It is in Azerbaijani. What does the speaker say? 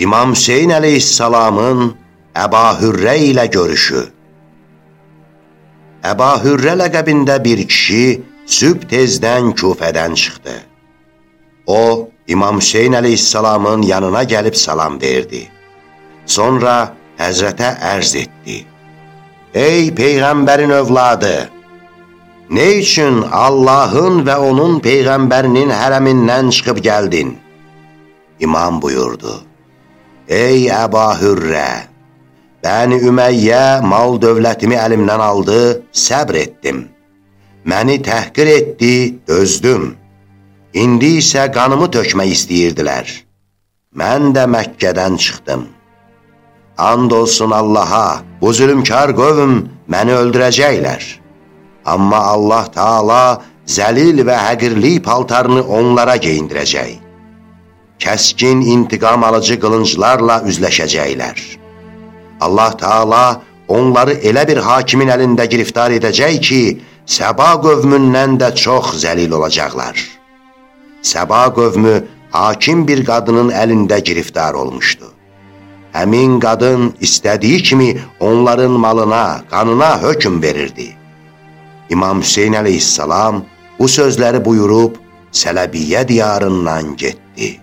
İmam Hüseyin əleyhissalamın Əba Hürrə ilə görüşü Əba Hürrə ləqəbində bir kişi sübh tezdən küfədən çıxdı. O, İmam Hüseyin əleyhissalamın yanına gəlib salam verdi. Sonra Həzrətə ərz etdi. Ey Peyğəmbərin övladı! Ne üçün Allahın və onun Peyğəmbərinin hərəmindən çıxıb gəldin? İmam buyurdu. Ey Əba Hürrə! Bəni Üməyyə mal dövlətimi əlimdən aldı, səbr etdim. Məni təhqir etdi, dözdüm. İndi isə qanımı tökmək istəyirdilər. Mən də Məkkədən çıxdım. And olsun Allaha, bu zülümkar qövüm məni öldürəcəklər. Amma Allah Taala zəlil və həqirli paltarını onlara geyindirəcək. Kəskin intiqam alıcı qılınclarla üzləşəcəklər. Allah Taala onları elə bir hakimin əlində giriftar edəcək ki, Səba qövmündən də çox zəlil olacaqlar. Səba qövmü hakim bir qadının əlində giriftar olmuşdu. Həmin qadın istədiyi kimi onların malına, qanına hökm verirdi. İmam Hüseyin əleyhissalam bu sözləri buyurub Sələbiyyə diyarından getdi.